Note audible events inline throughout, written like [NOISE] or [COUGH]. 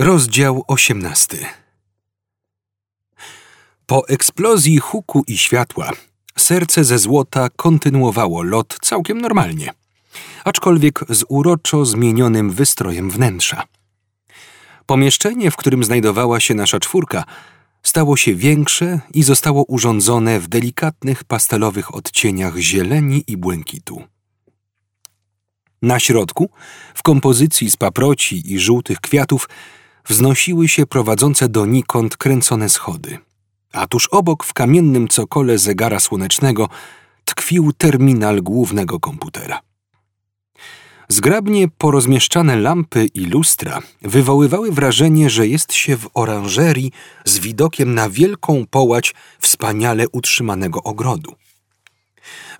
Rozdział osiemnasty. Po eksplozji huku i światła serce ze złota kontynuowało lot całkiem normalnie, aczkolwiek z uroczo zmienionym wystrojem wnętrza. Pomieszczenie, w którym znajdowała się nasza czwórka, stało się większe i zostało urządzone w delikatnych pastelowych odcieniach zieleni i błękitu. Na środku, w kompozycji z paproci i żółtych kwiatów, wznosiły się prowadzące donikąd kręcone schody, a tuż obok w kamiennym cokole zegara słonecznego tkwił terminal głównego komputera. Zgrabnie porozmieszczane lampy i lustra wywoływały wrażenie, że jest się w oranżerii z widokiem na wielką połać wspaniale utrzymanego ogrodu.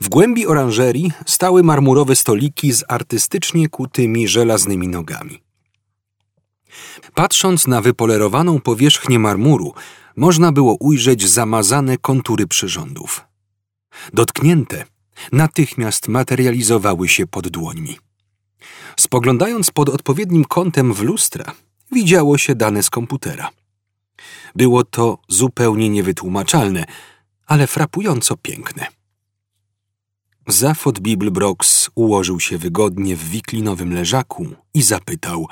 W głębi oranżerii stały marmurowe stoliki z artystycznie kutymi żelaznymi nogami. Patrząc na wypolerowaną powierzchnię marmuru, można było ujrzeć zamazane kontury przyrządów. Dotknięte, natychmiast materializowały się pod dłońmi. Spoglądając pod odpowiednim kątem w lustra, widziało się dane z komputera. Było to zupełnie niewytłumaczalne, ale frapująco piękne. Zafod Bibelbrox ułożył się wygodnie w wiklinowym leżaku i zapytał –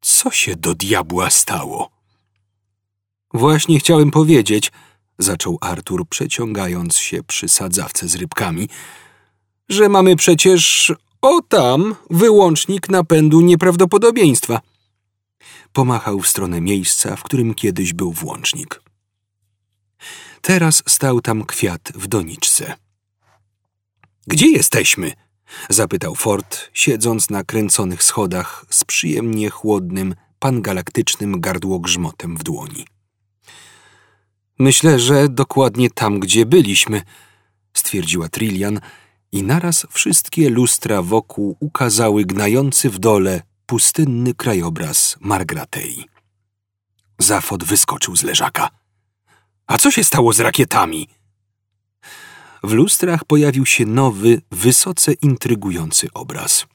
co się do diabła stało? Właśnie chciałem powiedzieć, zaczął Artur, przeciągając się przy sadzawce z rybkami, że mamy przecież o tam wyłącznik napędu nieprawdopodobieństwa. Pomachał w stronę miejsca, w którym kiedyś był włącznik. Teraz stał tam kwiat w doniczce. Gdzie jesteśmy? Zapytał Ford, siedząc na kręconych schodach z przyjemnie chłodnym, pangalaktycznym gardłogrzmotem w dłoni. Myślę, że dokładnie tam, gdzie byliśmy, stwierdziła Trillian i naraz wszystkie lustra wokół ukazały gnający w dole pustynny krajobraz Margratei. Zafod wyskoczył z leżaka. A co się stało z rakietami? W lustrach pojawił się nowy, wysoce intrygujący obraz.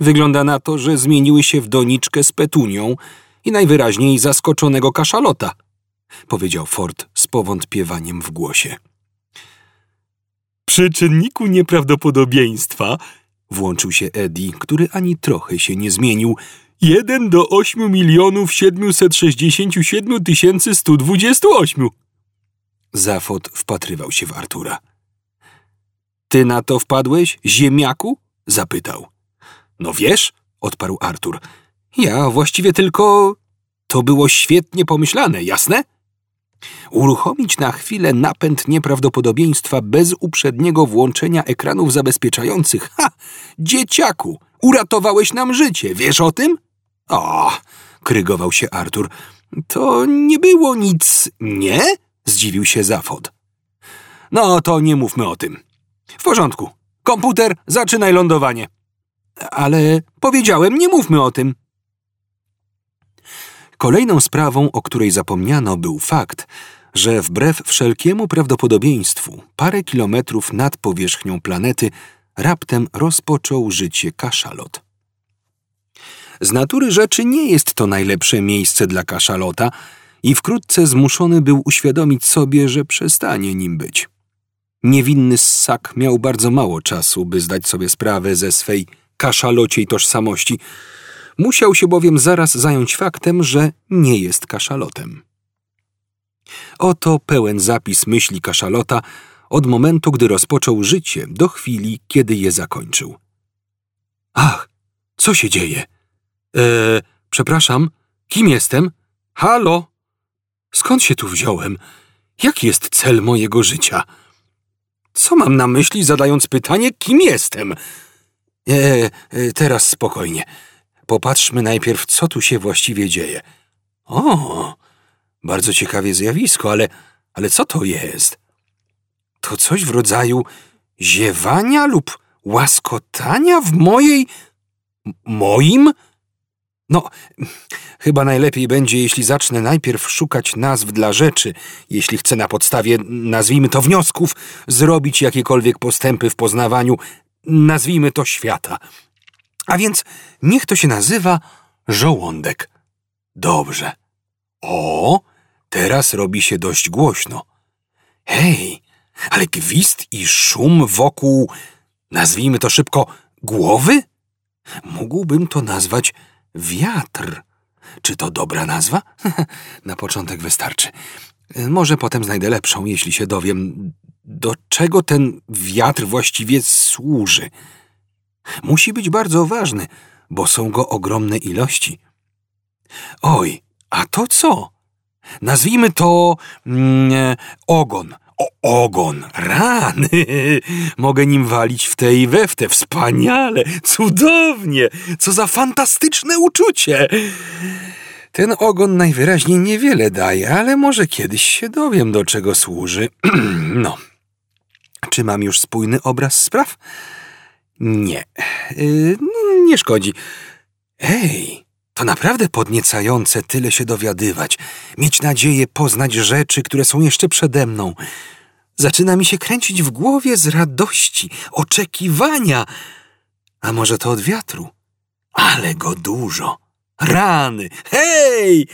Wygląda na to, że zmieniły się w doniczkę z petunią i najwyraźniej zaskoczonego kaszalota, powiedział Ford z powątpiewaniem w głosie. Przy czynniku nieprawdopodobieństwa włączył się Eddie, który ani trochę się nie zmienił. Jeden do ośmiu milionów siedmiuset sześćdziesięciu siedmiu tysięcy stu dwudziestu ośmiu. Zafot wpatrywał się w Artura. Ty na to wpadłeś, ziemiaku? zapytał. No wiesz, odparł Artur. Ja właściwie tylko. To było świetnie pomyślane, jasne? Uruchomić na chwilę napęd nieprawdopodobieństwa bez uprzedniego włączenia ekranów zabezpieczających. Ha! Dzieciaku! Uratowałeś nam życie, wiesz o tym? O! krygował się Artur. To nie było nic, nie? Zdziwił się Zafod. No to nie mówmy o tym. W porządku. Komputer, zaczynaj lądowanie. Ale powiedziałem, nie mówmy o tym. Kolejną sprawą, o której zapomniano, był fakt, że wbrew wszelkiemu prawdopodobieństwu parę kilometrów nad powierzchnią planety raptem rozpoczął życie kaszalot. Z natury rzeczy nie jest to najlepsze miejsce dla kaszalota, i wkrótce zmuszony był uświadomić sobie, że przestanie nim być. Niewinny ssak miał bardzo mało czasu, by zdać sobie sprawę ze swej kaszalociej tożsamości. Musiał się bowiem zaraz zająć faktem, że nie jest kaszalotem. Oto pełen zapis myśli kaszalota od momentu, gdy rozpoczął życie, do chwili, kiedy je zakończył. Ach, co się dzieje? Eee, przepraszam, kim jestem? Halo? Skąd się tu wziąłem? Jaki jest cel mojego życia? Co mam na myśli, zadając pytanie, kim jestem? E, e, teraz spokojnie. Popatrzmy najpierw, co tu się właściwie dzieje. O, bardzo ciekawie zjawisko, ale, ale co to jest? To coś w rodzaju ziewania lub łaskotania w mojej. moim? No, chyba najlepiej będzie, jeśli zacznę najpierw szukać nazw dla rzeczy, jeśli chcę na podstawie, nazwijmy to wniosków, zrobić jakiekolwiek postępy w poznawaniu, nazwijmy to świata. A więc niech to się nazywa żołądek. Dobrze. O, teraz robi się dość głośno. Hej, ale gwizd i szum wokół, nazwijmy to szybko, głowy? Mógłbym to nazwać wiatr. Czy to dobra nazwa? [LAUGHS] Na początek wystarczy. Może potem znajdę lepszą, jeśli się dowiem, do czego ten wiatr właściwie służy. Musi być bardzo ważny, bo są go ogromne ilości. Oj, a to co? Nazwijmy to mm, ogon. O, ogon, rany. [LAUGHS] Mogę nim walić w te i we w te. Wspaniale, cudownie. Co za fantastyczne uczucie. Ten ogon najwyraźniej niewiele daje, ale może kiedyś się dowiem, do czego służy. [CLEARS THROAT] no. Czy mam już spójny obraz spraw? Nie. Yy, nie szkodzi. Ej, to naprawdę podniecające tyle się dowiadywać, mieć nadzieję poznać rzeczy, które są jeszcze przede mną. Zaczyna mi się kręcić w głowie z radości, oczekiwania. A może to od wiatru? Ale go dużo. Rany! Hej!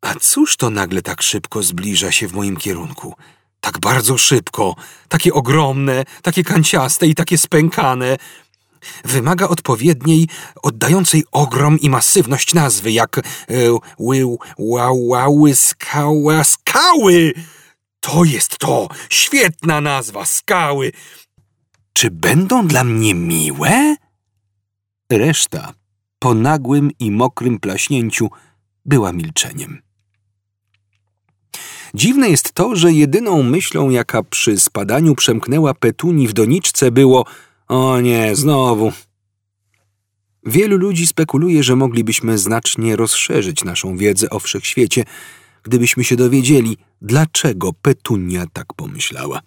A cóż to nagle tak szybko zbliża się w moim kierunku? Tak bardzo szybko, takie ogromne, takie kanciaste i takie spękane. Wymaga odpowiedniej, oddającej ogrom i masywność nazwy, jak e, ły, łały, skała, skały! To jest to! Świetna nazwa, skały! Czy będą dla mnie miłe? Reszta, po nagłym i mokrym plaśnięciu, była milczeniem. Dziwne jest to, że jedyną myślą, jaka przy spadaniu przemknęła Petuni w doniczce, było o nie, znowu. Wielu ludzi spekuluje, że moglibyśmy znacznie rozszerzyć naszą wiedzę o wszechświecie, gdybyśmy się dowiedzieli, dlaczego Petunia tak pomyślała.